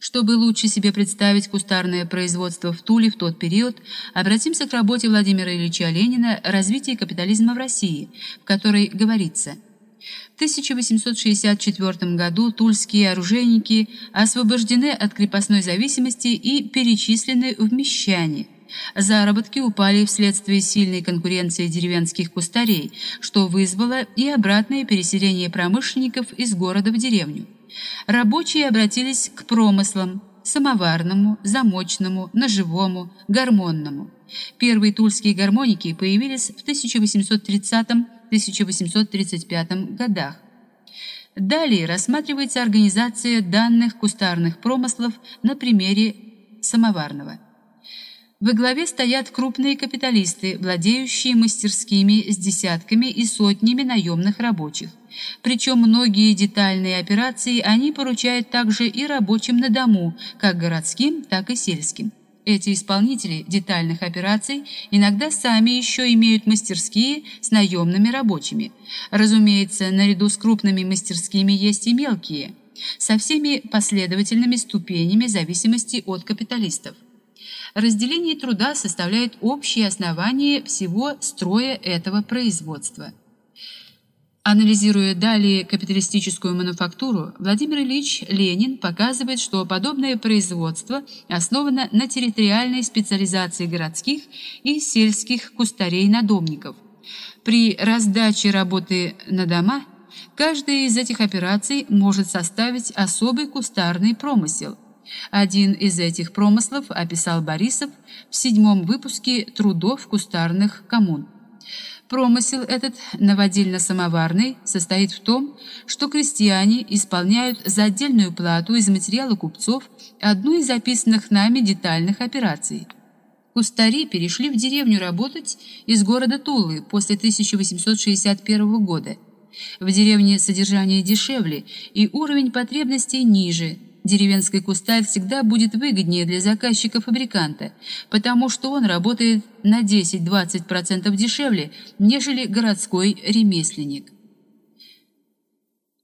Чтобы лучше себе представить кустарное производство в Туле в тот период, обратимся к работе Владимира Ильича Ленина «Развитие капитализма в России», в которой говорится в 1864 году тульские оружейники освобождены от крепостной зависимости и перечислены в мещане. Заработки упали вследствие сильной конкуренции деревенских кустарей, что вызвало и обратное переселение промышленников из города в деревню рабочие обратились к промыслам самоварному, замочному, ножевому, гармонному. Первые тульские гармоники появились в 1830-1835 годах. Далее рассматривается организация данных кустарных промыслов на примере самоварного. Во главе стоят крупные капиталисты, владеющие мастерскими с десятками и сотнями наемных рабочих. Причем многие детальные операции они поручают также и рабочим на дому, как городским, так и сельским. Эти исполнители детальных операций иногда сами еще имеют мастерские с наемными рабочими. Разумеется, наряду с крупными мастерскими есть и мелкие, со всеми последовательными ступенями зависимости от капиталистов. Разделение труда составляет общее основание всего строя этого производства. Анализируя далее капиталистическую мануфактуру, Владимир Ильич Ленин показывает, что подобное производство основано на территориальной специализации городских и сельских кустарей-надомников. При раздаче работы на дома каждая из этих операций может составить особый кустарный промысел – один из этих промыслов описал Борисов в седьмом выпуске «Трудов кустарных коммун». Промысел этот наводильно-самоварный состоит в том, что крестьяне исполняют за отдельную плату из материала купцов одну из описанных нами детальных операций. Кустари перешли в деревню работать из города Тулы после 1861 года. В деревне содержание дешевле и уровень потребностей ниже – деревенский кустарь всегда будет выгоднее для заказчика-фабриканта, потому что он работает на 10-20% дешевле, нежели городской ремесленник.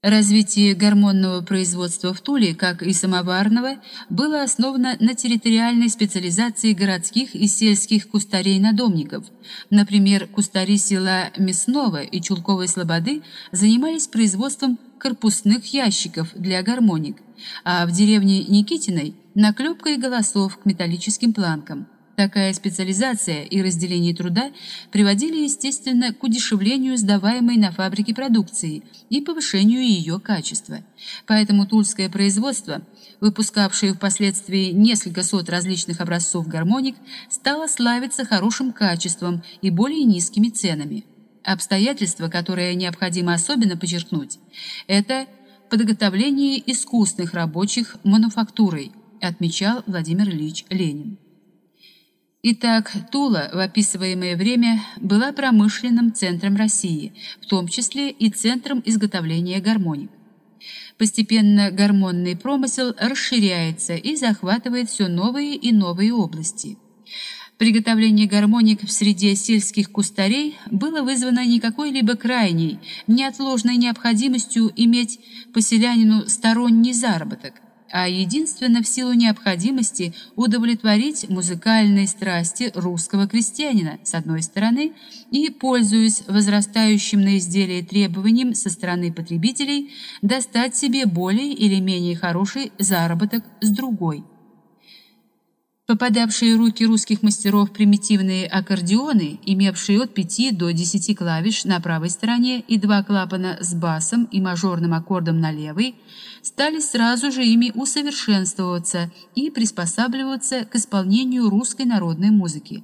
Развитие гормонного производства в Туле, как и самоварного, было основано на территориальной специализации городских и сельских кустарей-надомников. Например, кустари села Мясного и Чулковой Слободы занимались производством корпусных ящиков для гармоник, а в деревне Никитиной – наклепкой голосов к металлическим планкам. Такая специализация и разделение труда приводили, естественно, к удешевлению сдаваемой на фабрике продукции и повышению ее качества. Поэтому тульское производство, выпускавшее впоследствии несколько сот различных образцов гармоник, стало славиться хорошим качеством и более низкими ценами. Обстоятельство, которое необходимо особенно подчеркнуть, это подготовление искусных рабочих мануфактурой, отмечал Владимир Ильич Ленин. Итак, Тула в описываемое время была промышленным центром России, в том числе и центром изготовления гармоник. Постепенно гормонный промысел расширяется и захватывает все новые и новые области. Приготовление гармоник в среде сельских кустарей было вызвано не какой-либо крайней, неотложной необходимостью иметь поселянину сторонний заработок, а единственно в силу необходимости удовлетворить музыкальные страсти русского крестьянина, с одной стороны, и, пользуясь возрастающим на изделие требованием со стороны потребителей, достать себе более или менее хороший заработок с другой. Попадавшие в руки русских мастеров примитивные аккордеоны, имевшие от 5 до 10 клавиш на правой стороне и два клапана с басом и мажорным аккордом на левой, стали сразу же ими усовершенствоваться и приспосабливаться к исполнению русской народной музыки.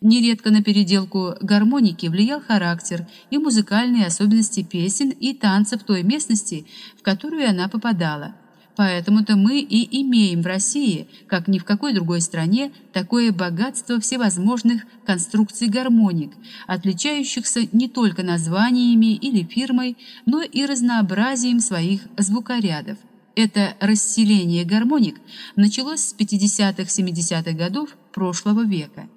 Нередко на переделку гармоники влиял характер и музыкальные особенности песен и танцев той местности, в которую она попадала – Поэтому-то мы и имеем в России, как ни в какой другой стране, такое богатство всевозможных конструкций гармоник, отличающихся не только названиями или фирмой, но и разнообразием своих звукорядов. Это расселение гармоник началось с 50-70-х годов прошлого века.